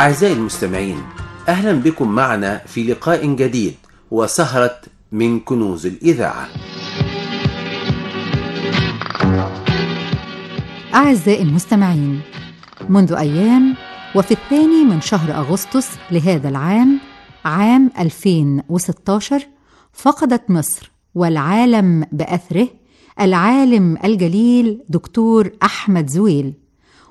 أعزائي المستمعين أهلا بكم معنا في لقاء جديد وسهرة من كنوز الإذاعة. أعزائي المستمعين منذ أيام وفي الثاني من شهر أغسطس لهذا العام عام 2016 فقدت مصر والعالم بأثره العالم الجليل دكتور أحمد زويل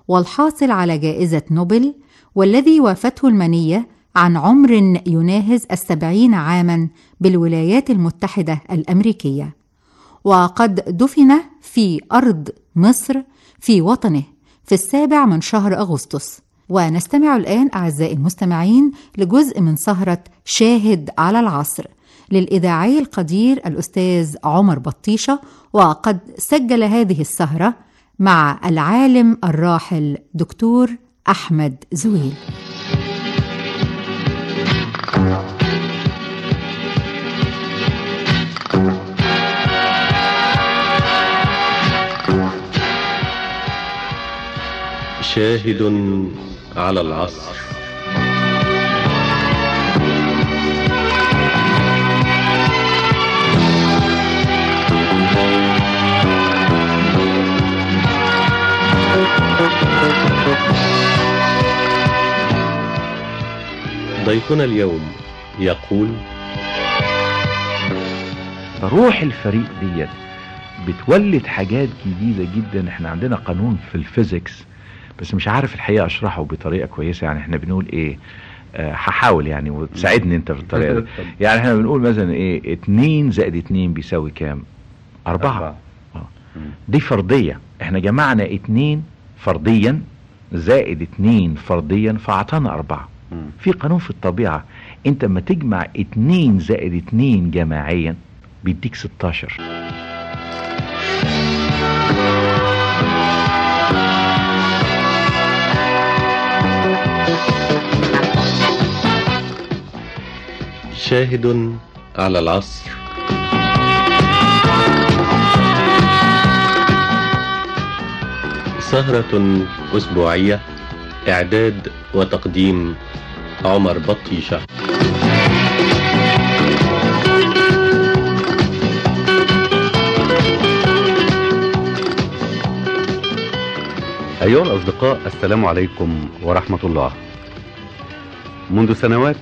والحاصل على جائزة نوبل والذي وافته المنية عن عمر يناهز السبعين عاما بالولايات المتحدة الأمريكية. وقد دفن في أرض مصر في وطنه في السابع من شهر أغسطس. ونستمع الآن أعزائي المستمعين لجزء من سهرة شاهد على العصر للإذاعي القدير الأستاذ عمر بطيشة. وقد سجل هذه السهرة مع العالم الراحل دكتور أحمد زويل. شاهد على العصر. ضيفنا اليوم يقول روح الفريق ديت بتولد حاجات جديدة جدا. إحنا عندنا قانون في الفيزيكس بس مش عارف الحقيقة أشرحه بطريقة كويسة. يعني إحنا بنقول إيه؟ آه، هحاول يعني وتساعدني أنت في الطريقة دي. يعني إحنا بنقول مثلا إيه؟ اتنين زائد اتنين بيساوي كام؟ أربعة. آه. دي فرضية إحنا جمعنا اتنين فرديا زائد اتنين فرديا فأعطانا أربعة. في قانون في الطبيعة انت لما تجمع اتنين زائد اتنين جماعيا بيديك 16 شاهد على العصر. سهرة أسبوعية إعداد وتقديم عمر بطيشة أيها الأصدقاء السلام عليكم ورحمة الله. منذ سنوات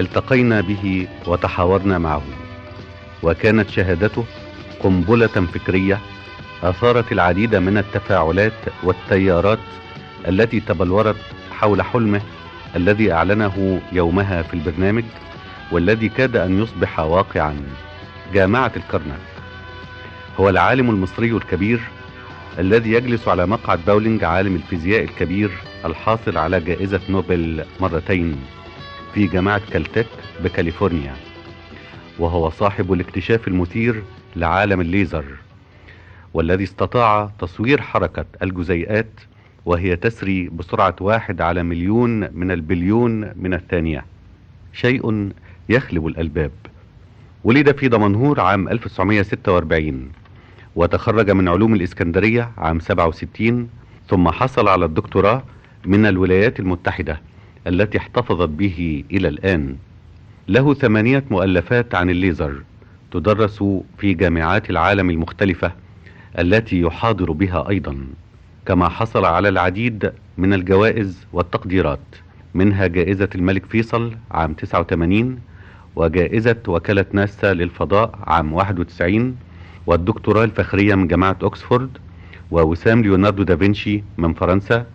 التقينا به وتحاورنا معه وكانت شهادته قنبلة فكرية أثارت العديد من التفاعلات والتيارات التي تبلورت حول حلمه الذي أعلنه يومها في البرنامج والذي كاد أن يصبح واقعا جامعة الكرنك. هو العالم المصري الكبير الذي يجلس على مقعد باولينج عالم الفيزياء الكبير الحاصل على جائزة نوبل مرتين في جامعة كالتك بكاليفورنيا وهو صاحب الاكتشاف المثير لعالم الليزر والذي استطاع تصوير حركة الجزيئات وهي تسري بسرعة واحد على مليون من البليون من الثانية. شيء يخلب الألباب. ولد في دمنهور عام 1946 وتخرج من علوم الإسكندرية عام 67 ثم حصل على الدكتوراه من الولايات المتحدة التي احتفظت به إلى الآن. له ثمانية مؤلفات عن الليزر تدرس في جامعات العالم المختلفة التي يحاضر بها أيضا. كما حصل على العديد من الجوائز والتقديرات منها جائزة الملك فيصل عام 89 وجائزة وكالة ناسا للفضاء عام 91 والدكتوراه الفخرية من جامعة أكسفورد ووسام ليوناردو دافنشي من فرنسا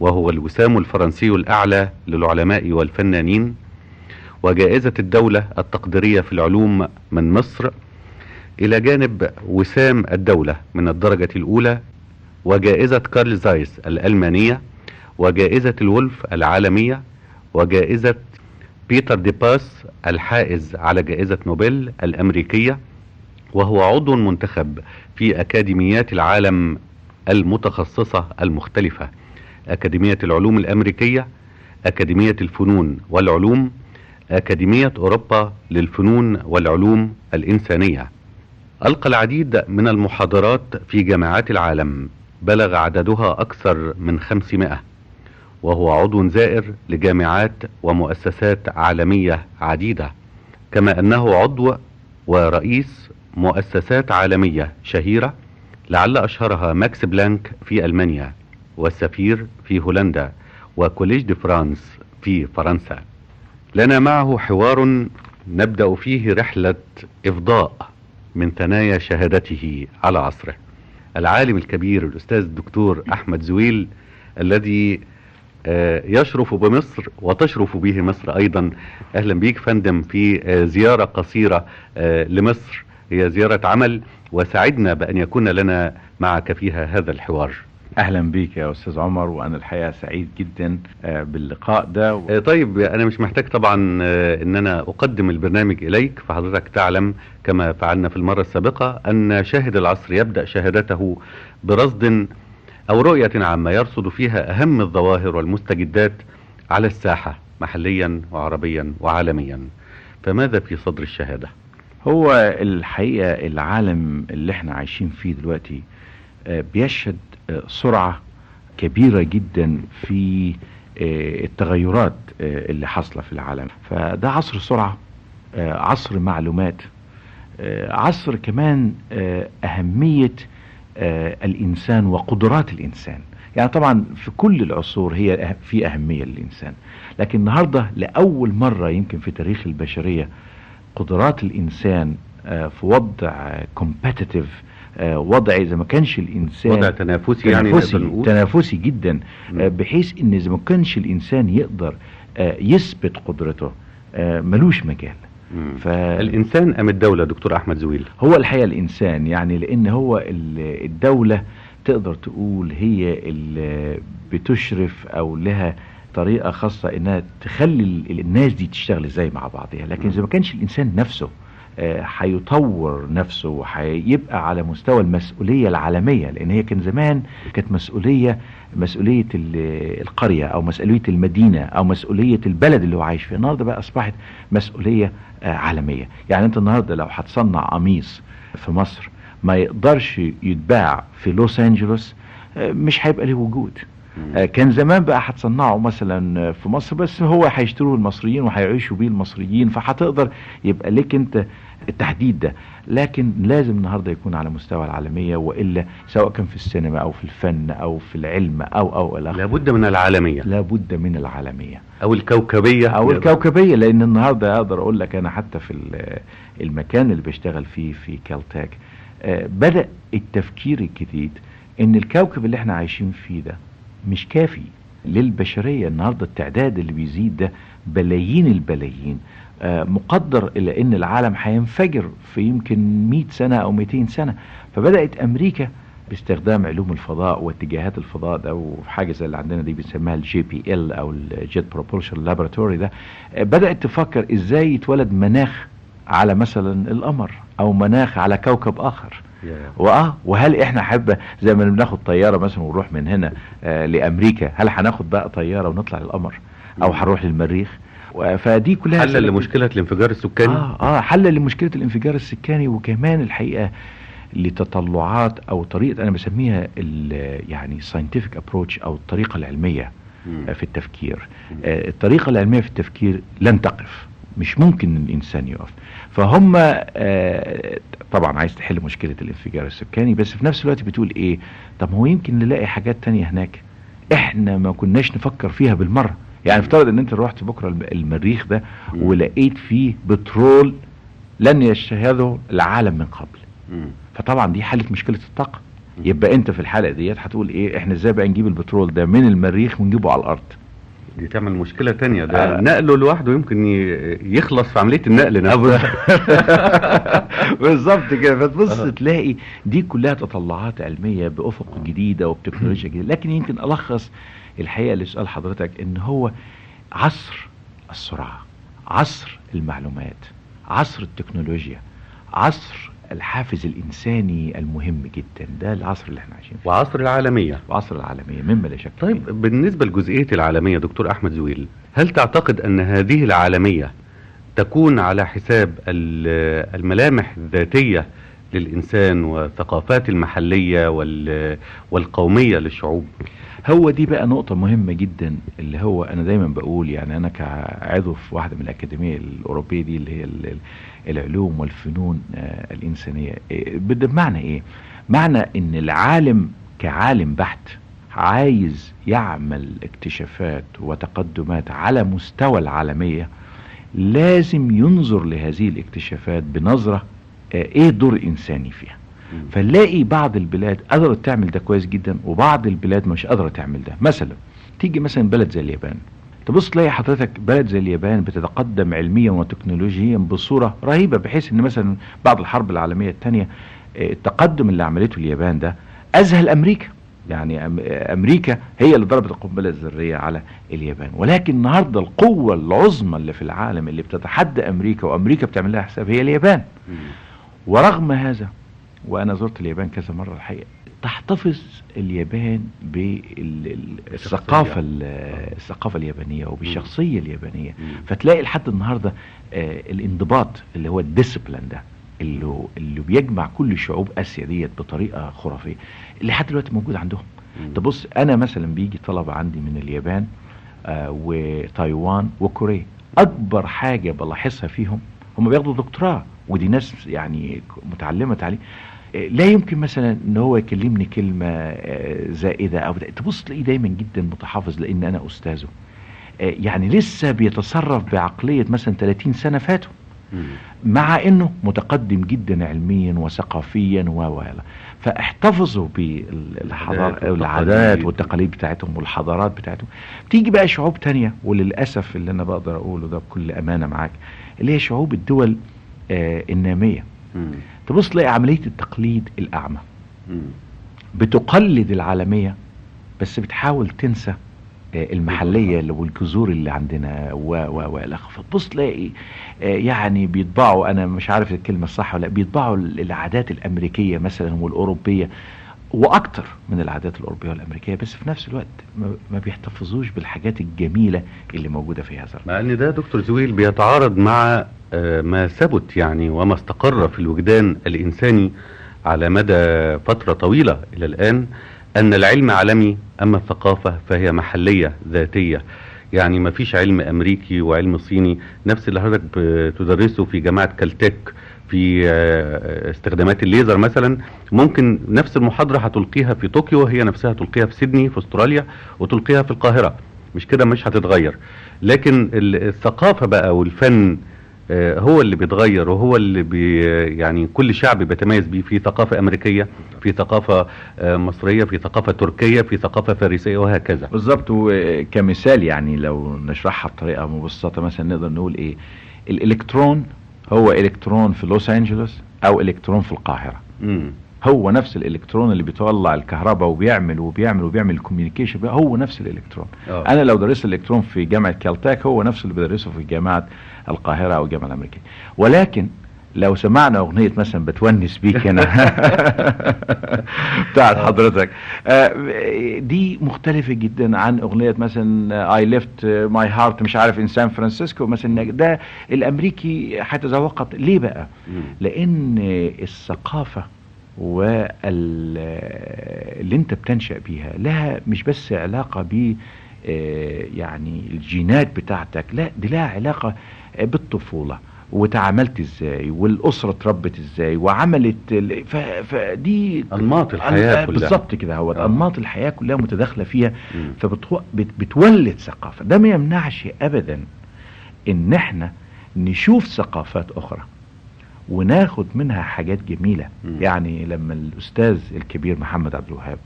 وهو الوسام الفرنسي الأعلى للعلماء والفنانين. وجائزة الدولة التقديرية في العلوم من مصر. إلى جانب وسام الدولة من الدرجة الأولى وجائزة كارل زايس الألمانية وجائزة الولف العالمية وجائزة بيتر ديباي الحائز على جائزة نوبل الأمريكية وهو عضو منتخب في أكاديميات العالم المتخصصة المختلفة أكاديمية العلوم الأمريكية أكاديمية الفنون والعلوم أكاديمية أوروبا للفنون والعلوم الإنسانية. ألقى العديد من المحاضرات في جامعات العالم. بلغ عددها أكثر من خمسمائة وهو عضو زائر لجامعات ومؤسسات عالمية عديدة كما أنه عضو ورئيس مؤسسات عالمية شهيرة لعل أشهرها ماكس بلانك في ألمانيا والسفير في هولندا وكوليج دي فرانس في فرنسا. لنا معه حوار نبدأ فيه رحلة إفضاء من ثنايا شهادته على عصره. العالم الكبير الأستاذ الدكتور أحمد زويل الذي يشرف بمصر وتشرف به مصر أيضا. أهلا بيك فندم في زيارة قصيرة لمصر. هي زيارة عمل وسعدنا بأن يكون لنا معك فيها هذا الحوار. أهلا بيك يا أستاذ عمر وأنا الحقيقة سعيد جدا باللقاء ده. و... طيب أنا مش محتاج طبعا إن أنا أقدم البرنامج إليك. فحضرتك تعلم كما فعلنا في المرة السابقة أن شاهد العصر يبدأ شهادته برصد أو رؤية عامة يرصد فيها أهم الظواهر والمستجدات على الساحة محليا وعربيا وعالميا. فماذا في صدر الشهادة؟ هو الحقيقة العالم اللي إحنا عايشين فيه دلوقتي بيشهد سرعة كبيرة جدا في التغيرات اللي حاصلة في العالم. فده عصر سرعة عصر معلومات عصر كمان أهمية الإنسان وقدرات الإنسان. يعني طبعا في كل العصور هي في أهمية للإنسان. لكن النهاردة لأول مرة يمكن في تاريخ البشرية قدرات الإنسان في وضع competitive وضع إذا ما كانش الإنسان وضع تنافسي, تنافسي يعني تنافسي جدا بحيث إن إذا ما كانش الإنسان يقدر يثبت قدرته ملوش مجال. فالانسان أم الدولة دكتور أحمد زويل؟ هو الحقيقة الإنسان يعني لأن هو الدولة تقدر تقول هي اللي بتشرف أو لها طريقة خاصة إنها تخلي الناس دي تشتغل إزاي مع بعضها لكن إذا ما كانش الإنسان نفسه هيطور نفسه وهيبقى على مستوى المسؤولية العالمية لأن هي كان زمان كانت مسؤولية مسؤولية القرية أو مسؤولية المدينة أو مسؤولية البلد اللي هو عايش فيه النهاردة بقى أصبحت مسؤولية عالمية. يعني أنت النهاردة لو هتصنع قميص في مصر ما يقدرش يتباع في لوس أنجلوس مش هيبقى له وجود. كان زمان بقى هتصنعه مثلا في مصر بس هو هيشتروه المصريين وهيعيشوا بيه المصريين فهتقدر يبقى لك انت التحديد ده. لكن لازم النهارده يكون على مستوى العالمية وإلا سواء كان في السينما أو في الفن أو في العلم أو أو إلى لابد من العالمية. لابد من العالمية. أو الكوكبية. أو الكوكبية لأن النهارده أقدر أقول لك أنا حتى في المكان اللي بشتغل فيه في كالتاك بدأ التفكير الجديد إن الكوكب اللي إحنا عايشين فيه ده مش كافي للبشرية النهاردة التعداد اللي بيزيد ده بلايين البلايين. آه مقدر إلى أن العالم هينفجر في يمكن 100 سنة أو 200 سنة. فبدأت أمريكا باستخدام علوم الفضاء واتجاهات الفضاء ده وحاجة زي اللي عندنا دي بنسميها ال JPL أو ال Jet Propulsion Laboratory ده. بدأت تفكر إزاي يتولد مناخ على مثلا القمر أو مناخ على كوكب آخر. وآه وهل إحنا حابة زي ما بناخد طيارة مثلا ونروح من هنا آه لأمريكا هل هناخد بقى طيارة ونطلع للقمر أو هنروح للمريخ؟ فدي كلها حل لمشكلة الانفجار السكاني؟ آه آه حل لمشكلة الانفجار السكاني وكمان الحقيقة لتطلعات أو طريقة أنا بسميها يعني ساينتفك ابروتش أو الطريقة العلمية مم. في التفكير. مم. آه الطريقة العلمية في التفكير لن تقف مش ممكن الإنسان يقف. فهم آه، طبعا عايز تحل مشكلة الانفجار السكاني بس في نفس الوقت بتقول إيه؟ طب هو يمكن نلاقي حاجات تانية هناك إحنا ما كناش نفكر فيها بالمرة. يعني افترض إن أنت رحت بكرة الم- المريخ ده ولقيت فيه بترول لن يشهده العالم من قبل. فطبعا دي حلت مشكلة الطاقة. يبقى أنت في الحلقة ديت هتقول إيه؟ إحنا إزاي بقى نجيب البترول ده من المريخ ونجيبه على الأرض؟ دي تعمل مشكلة تانية. ده آه. نقله لوحده يمكن يخلص في عملية النقل نفسها بالظبط كده. فتبص آه. تلاقي دي كلها تطلعات علمية بأفق جديدة وبتكنولوجيا جديدة. لكن يمكن ألخص الحقيقة لسؤال حضرتك إن هو عصر السرعة عصر المعلومات عصر التكنولوجيا عصر الحافز الإنساني المهم جدا. ده العصر اللي إحنا عايشين فيه. وعصر العالمية. وعصر العالمية مما لا شك. طيب بالنسبة لجزئية العالمية دكتور أحمد زويل هل تعتقد أن هذه العالمية تكون على حساب ال- الملامح الذاتية للإنسان والثقافات المحلية وال- والقومية للشعوب؟ هو دي بقى نقطة مهمة جدا اللي هو أنا دايما بقول يعني أنا كعضو في واحدة من الأكاديمية الأوروبية دي اللي هي ال- ال- العلوم والفنون آه، الإنسانية إيه، بد- بمعنى إيه؟ معنى إن العالم كعالم بحت عايز يعمل اكتشافات وتقدمات على مستوى العالمية لازم ينظر لهذه الاكتشافات بنظرة آه، إيه دور الانساني فيها فنلاقي بعض البلاد قدرت تعمل ده كويس جدا وبعض البلاد مش قادرة تعمل ده. مثلا تيجي مثلا بلد زي اليابان. تبص تلاقي حضرتك بلد زي اليابان بتتقدم علميا وتكنولوجيا بصورة رهيبة بحيث إن مثلا بعد الحرب العالمية الثانية التقدم اللي عملته اليابان ده اذهل أمريكا. يعني أم- أمريكا هي اللي ضربت القنبلة الذرية على اليابان. ولكن النهارده القوة العظمى اللي في العالم اللي بتتحدى أمريكا وأمريكا بتعمل لها حساب هي اليابان. ورغم هذا وأنا زرت اليابان كذا مرة الحقيقة. تحتفظ اليابان بالثقافه الثقافة اليابانية وبالشخصية اليابانية. فتلاقي لحد النهارده آه، الانضباط اللي هو الديسيبلين ده اللي اللي بيجمع كل شعوب آسيا ديت بطريقة خرافية اللي لحد دلوقتي موجود عندهم. تبص أنا مثلا بيجي طلبه عندي من اليابان آه وتايوان وكوريا أكبر حاجة بلاحظها فيهم هم بياخدوا دكتوراه ودي ناس يعني متعلمة تعليم. آه، لا يمكن مثلا إن هو يكلمني كلمة آه، زائدة أو. تبص تلاقيه دايما جدا متحفظ لأن أنا أستاذه. آه، يعني لسه بيتصرف بعقلية مثلا 30 سنة فاتوا. مع إنه متقدم جدا علميا وثقافيا و. فاحتفظوا بالحضارة والعادات والتقاليد. بتاعتهم والحضارات بتاعتهم. تيجي بقى شعوب تانية وللأسف اللي أنا بقدر أقوله ده بكل أمانة معاك اللي هي شعوب الدول آه النامية. تبص تلاقي عملية التقليد الأعمى. بتقلد العالمية بس بتحاول تنسى آه، المحلية اللي والجذور اللي عندنا و و و. فتبص تلاقي آه، يعني بيطبعوا أنا مش عارف الكلمة الصح ولا بيطبعوا ال- العادات الأمريكية مثلا والأوروبية. وأكتر من العادات الأوروبية والأمريكية بس في نفس الوقت ما- بيحتفظوش بالحاجات الجميلة اللي موجودة في هذا مع إن ده دكتور زويل بيتعارض مع آه، ما ثبت يعني وما استقر في الوجدان الإنساني على مدى فترة طويلة إلى الآن أن العلم عالمي أما الثقافة فهي محلية ذاتية. يعني ما فيش علم أمريكي وعلم صيني. نفس اللي حضرتك بتدرسه في جامعة كالتك في آه، استخدامات الليزر مثلا ممكن نفس المحاضرة هتلقيها في طوكيو هي نفسها تلقيها في سيدني في أستراليا وتلقيها في القاهرة. مش كده مش هتتغير. لكن ال- الثقافة بقى والفن هو اللي بيتغير وهو اللي بي يعني كل شعب بيتميز بيه. في ثقافة أمريكية في ثقافة آه، مصرية في ثقافة تركية في ثقافة فارسية وهكذا. بالظبط وكمثال يعني لو نشرحها بطريقة مبسطة مثلا نقدر نقول إيه؟ الإلكترون هو إلكترون في لوس أنجلوس أو إلكترون في القاهرة. مم. هو نفس الإلكترون اللي بيطلع الكهرباء وبيعمل وبيعمل وبيعمل ال communication هو نفس الإلكترون. آه. أنا لو درست الإلكترون في جامعة كالتاك هو نفس اللي بدرسه في جامعة القاهرة أو الجامعة الأمريكية. ولكن لو سمعنا أغنية مثلا بتونس بيك هنا بتاعت حضرتك. آه، دي مختلفة جدا عن أغنية مثلا I left my heart مش عارف in San Francisco مثلا. ده الأمريكي هيتذوقها ليه بقى؟ لأن الثقافة واللي انت بتنشأ بيها لها مش بس علاقة آه، يعني الجينات بتاعتك لا دي لها علاقة آه، بالطفولة وتعاملت إزاي والأسرة اتربت إزاي وعملت. فدي أنماط الحياة أن- كلها. بالظبط كده هو آه. أنماط الحياة كلها متداخلة فيها. فبتولد ثقافة ده ما يمنعش ابدا إن إحنا نشوف ثقافات أخرى وناخد منها حاجات جميلة مم. يعني لما الأستاذ الكبير محمد عبد الوهاب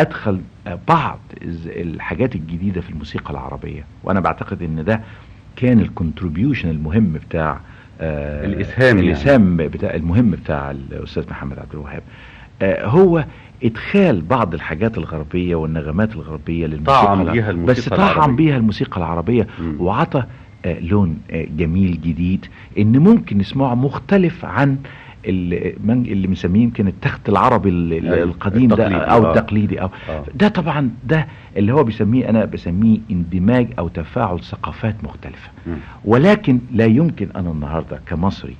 أدخل آه، بعض الحاجات الجديدة في الموسيقى العربية وأنا بعتقد إن ده كان الكونتريبيوشن المهم بتاع آه، الإسهام يعني. بتاع المهم بتاع الأستاذ محمد عبد الوهاب آه، هو إدخال بعض الحاجات الغربية والنغمات الغربية للموسيقى طعم بيها الموسيقى بس طعم العربية. بيها الموسيقى العربية. وعطى لون آه، جميل جديد إن ممكن نسمعه مختلف عن اللي بنسميه يمكن التخت العربي ال- ال- أيوة، القديم ده أو آه. التقليدي أو آه. ده طبعا ده اللي هو بيسميه أنا بسميه اندماج أو تفاعل ثقافات مختلفة. ولكن لا يمكن أنا النهارده كمصري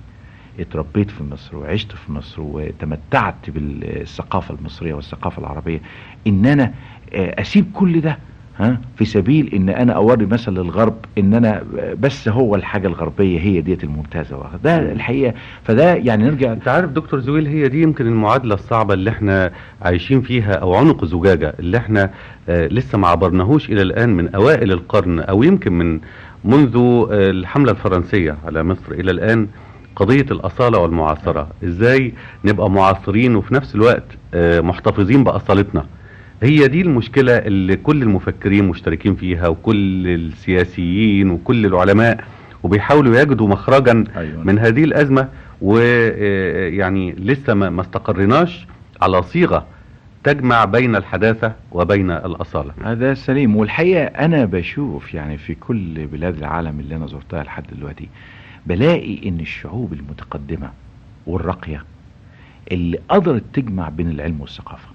اتربيت في مصر وعشت في مصر وتمتعت بالثقافة المصرية والثقافة العربية إن أنا آه، أسيب كل ده ها في سبيل إن أنا أوري مثلا للغرب إن أنا بس هو الحاجة الغربية هي ديت الممتازة ده الحقيقة. فده يعني نرجع أنت عارف دكتور زويل هي دي يمكن المعادلة الصعبة اللي إحنا عايشين فيها أو عنق زجاجة اللي إحنا آه لسه ما عبرناهوش إلى الآن من أوائل القرن أو يمكن من منذ آه الحملة الفرنسية على مصر إلى الآن قضية الأصالة والمعاصرة. إزاي نبقى معاصرين وفي نفس الوقت آه محتفظين بأصالتنا؟ هي دي المشكلة اللي كل المفكرين مشتركين فيها وكل السياسيين وكل العلماء وبيحاولوا يجدوا مخرجا أيوة. من هذه الأزمة. ويعني لسه ما ما استقرناش على صيغة تجمع بين الحداثة وبين الأصالة. هذا سليم. والحقيقة أنا بشوف يعني في كل بلاد العالم اللي أنا زرتها لحد دلوقتي بلاقي إن الشعوب المتقدمة والراقية اللي قدرت تجمع بين العلم والثقافة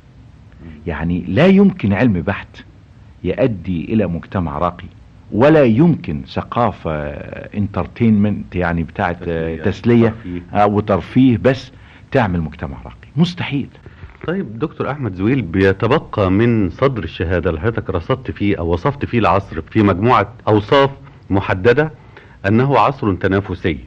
يعني لا يمكن علم بحت يؤدي إلى مجتمع راقي ولا يمكن ثقافة انترتينمنت يعني بتاعت تسلية. آه، وترفيه بس تعمل مجتمع راقي. مستحيل. طيب دكتور أحمد زويل بيتبقى من صدر الشهادة اللي حضرتك رصدت فيه أو وصفت فيه العصر في مجموعة أوصاف محددة أنه عصر تنافسي.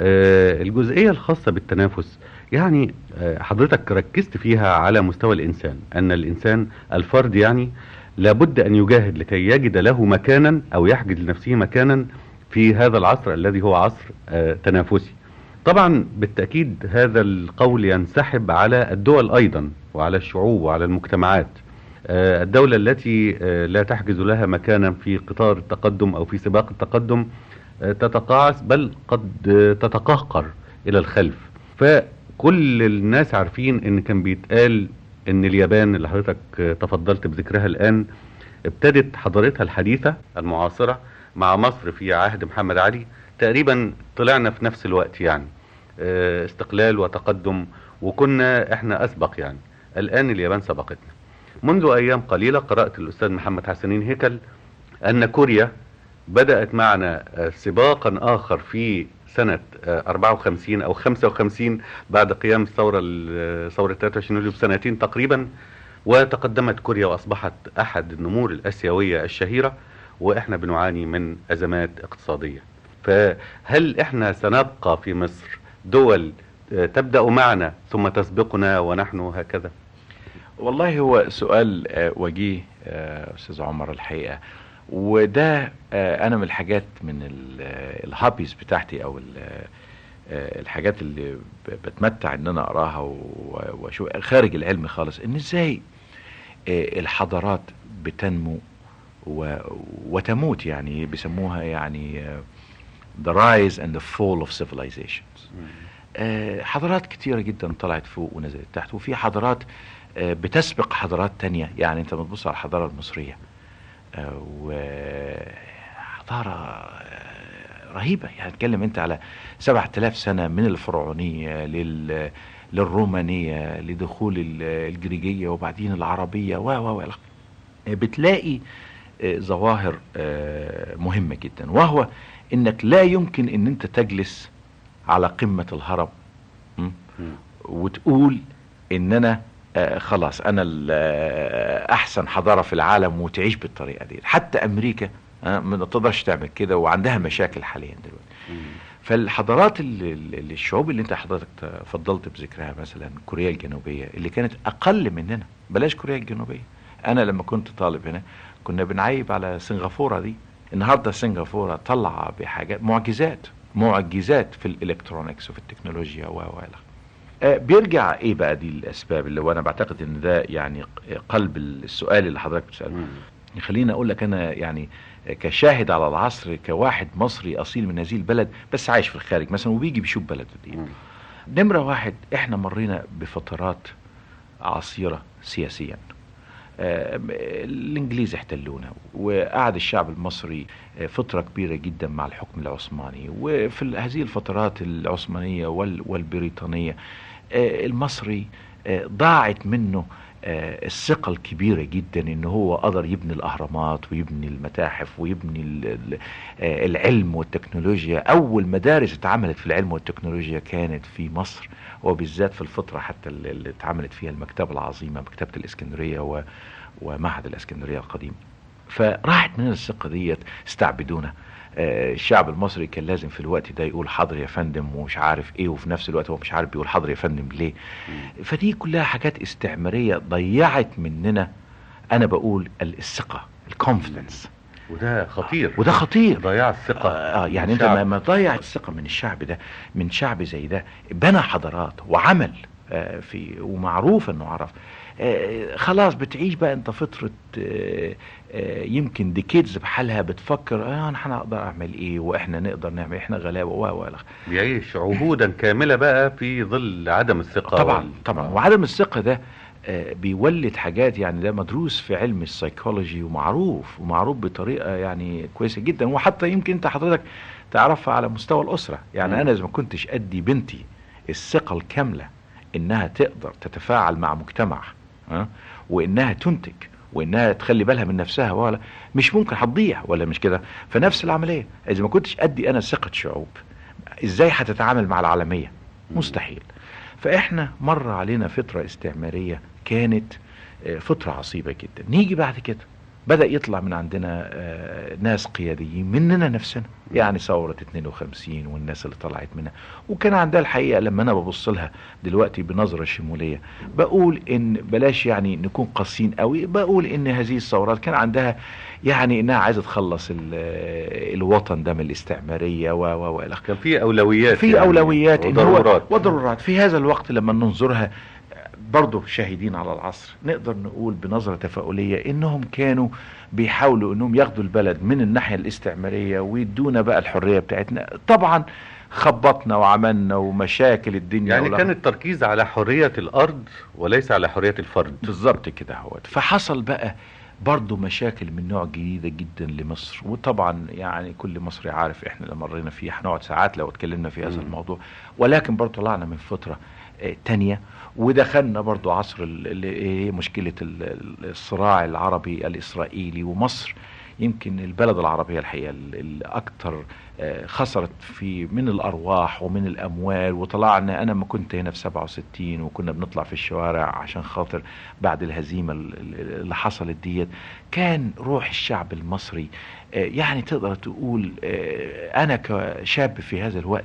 آه الجزئية الخاصة بالتنافس يعني آه حضرتك ركزت فيها على مستوى الإنسان أن الإنسان الفرد يعني لابد أن يجاهد لكي يجد له مكانا أو يحجز لنفسه مكانا في هذا العصر الذي هو عصر آه تنافسي. طبعا بالتأكيد هذا القول ينسحب على الدول أيضا وعلى الشعوب وعلى المجتمعات. آه، الدولة التي لا تحجز لها مكانا في قطار التقدم أو في سباق التقدم تتقاعس بل قد تتقهقر إلى الخلف. فكل الناس عارفين إن كان بيتقال إن اليابان اللي حضرتك تفضلت بذكرها الآن ابتدت حضارتها الحديثة المعاصرة مع مصر في عهد محمد علي. تقريبا طلعنا في نفس الوقت يعني. آه، استقلال وتقدم وكنا إحنا أسبق يعني. الآن اليابان سبقتنا. منذ أيام قليلة قرأت الأستاذ محمد حسنين هيكل أن كوريا بدأت معنا سباقا آخر في سنة آه، 54 أو 55 بعد قيام الثورة ال- ثورة 23 يوليو بسنتين تقريبا وتقدمت كوريا وأصبحت أحد النمور الآسيوية الشهيرة وإحنا بنعاني من أزمات اقتصادية. فهل إحنا سنبقى في مصر؟ دول آه، تبدأ معنا ثم تسبقنا ونحن هكذا. والله هو سؤال آه، وجيه آه، أستاذ عمر الحقيقة. وده آه، أنا من الحاجات من ال- آه، الهابيز بتاعتي أو آه، الحاجات اللي بتمتع إن أنا أقراها وأشوف خارج العلم خالص إن إزاي الحضارات بتنمو وتموت يعني بيسموها يعني the rise and the fall of civilizations. حضارات كتيرة جدا طلعت فوق ونزلت تحت وفي حضارات بتسبق حضارات تانية يعني أنت بتبص على الحضارة المصرية. وحضارة آه، رهيبة. يعني تتكلم انت على سبعة آلاف سنة من الفرعونية لل للرومانية لدخول ال- الجريجية وبعدين العربية و و و بتلاقي آه، ظواهر آه، مهمة جدا. وهو إنك لا يمكن إن أنت تجلس على قمة الهرم? وتقول إن أنا آه خلاص أنا آه، أحسن حضارة في العالم وتعيش بالطريقة دي. حتى أمريكا آه ما تقدرش تعمل كده وعندها مشاكل حاليا دلوقتي. فالحضارات اللي اللي- الشعوب اللي أنت حضرتك فضلت بذكرها مثلا كوريا الجنوبية اللي كانت أقل مننا. بلاش كوريا الجنوبية. أنا لما كنت طالب هنا كنا بنعيب على سنغافورة دي. النهارده سنغافورة طلع بحاجات معجزات معجزات في الإلكترونيكس وفي التكنولوجيا و و بيرجع إيه بقى دي الأسباب اللي وأنا بعتقد إن ده يعني قلب السؤال اللي حضرتك بتسأله. خليني أقول لك أنا يعني كشاهد على العصر كواحد مصري أصيل من هذه البلد بس عايش في الخارج مثلا وبيجي بيشوف بلده دي. نمرة واحد إحنا مرينا بفترات عصيرة سياسيا. آه، الإنجليز احتلونا وقعد الشعب المصري آه، فترة كبيرة جدا مع الحكم العثماني وفي هذه الفترات العثمانية وال- والبريطانية آه، المصري آه، ضاعت منه آه، الثقة الكبيرة جدا ان هو قدر يبني الأهرامات ويبني المتاحف ويبني ال- ال- آه، العلم والتكنولوجيا. أول مدارس اتعملت في العلم والتكنولوجيا كانت في مصر وبالذات في الفترة حتى اللي اتعملت فيها المكتبة العظيمة مكتبة الإسكندرية ومعهد الإسكندرية القديم. فراحت مننا الثقة ديت استعبدونا. آه، الشعب المصري كان لازم في الوقت ده يقول حاضر يا فندم ومش عارف إيه وفي نفس الوقت هو مش عارف بيقول حاضر يا فندم ليه؟ فدي كلها حاجات استعمارية ضيعت مننا أنا بقول ال- الثقة الكونفدنس وده خطير. وده خطير. ضياع الثقة. آه يعني من انت. ما تضيع الثقة من الشعب ده من شعب زي ده بنى حضارات وعمل آه في ومعروف إنه عرف. آه خلاص بتعيش بقى أنت فترة آه آه يمكن ديكيدز بحالها بتفكر آه أنا هنقدر أعمل إيه؟ وإحنا نقدر نعمل إحنا غلابة و و. بيعيش عهودا كاملة بقى في ظل عدم الثقة طبعا وال- طبعا. وعدم الثقة ده آه، بيولد حاجات يعني ده مدروس في علم السيكولوجي ومعروف ومعروف بطريقة يعني كويسة جدا. وحتى يمكن أنت حضرتك تعرفها على مستوى الأسرة. يعني مم. أنا إذا ما كنتش أدي بنتي الثقة الكاملة إنها تقدر تتفاعل مع مجتمع ها وإنها تنتج وإنها تخلي بالها من نفسها ولا مش ممكن هتضيع ولا مش كده؟ فنفس العملية. إذا ما كنتش أدي أنا ثقة شعوب إزاي هتتعامل مع العالمية؟ مستحيل. فإحنا مر علينا فترة استعمارية كانت آه، فترة عصيبة جدا. نيجي بعد كده. بدأ يطلع من عندنا آه، ناس قياديين مننا نفسنا. يعني ثورة 52 والناس اللي طلعت منها. وكان عندها الحقيقة لما أنا ببص لها دلوقتي بنظرة شمولية بقول إن بلاش يعني نكون قاسيين قوي بقول إن هذه الثورات كان عندها يعني إنها عايزة تخلص ال- الوطن ده من الاستعمارية و و والى كان في أولويات في يعني أولويات إن هو- وضرورات. وضرورات. في هذا الوقت لما ننظرها برضه شاهدين على العصر. نقدر نقول بنظرة تفاؤلية إنهم كانوا بيحاولوا إنهم ياخدوا البلد من الناحية الاستعمارية ويدونا بقى الحرية بتاعتنا. طبعا خبطنا وعملنا ومشاكل الدنيا يعني كان التركيز على حرية الأرض وليس على حرية الفرد. بالظبط كده هو فحصل بقى برضه مشاكل من نوع جديدة جدا لمصر. وطبعا يعني كل مصري عارف إحنا اللي مرينا فيه هنقعد ساعات لو اتكلمنا في هذا. الموضوع. ولكن برضه طلعنا من فترة آه، تانية. ودخلنا برضه عصر هي مشكلة ال- ال- الصراع العربي الإسرائيلي ومصر. يمكن البلد العربية الحقيقة ال- الأكثر آه، خسرت في من الأرواح ومن الأموال. وطلعنا أنا ما كنت هنا في 67 وكنا بنطلع في الشوارع عشان خاطر بعد الهزيمة ال- ال- اللي حصلت ديت. كان روح الشعب المصري آه، يعني تقدر تقول آه، أنا كشاب في هذا الوقت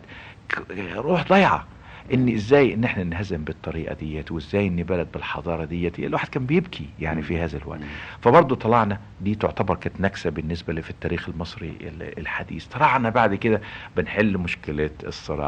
روح ضيعة ان إزاي إن إحنا ننهزم بالطريقة ديت وإزاي ان بلد بالحضارة ديت؟ الواحد كان بيبكي يعني في هذا الوقت. فبرضه طلعنا دي تعتبر كانت نكسة بالنسبة في التاريخ المصري ال- الحديث. طلعنا بعد كده بنحل مشكلة الصراع.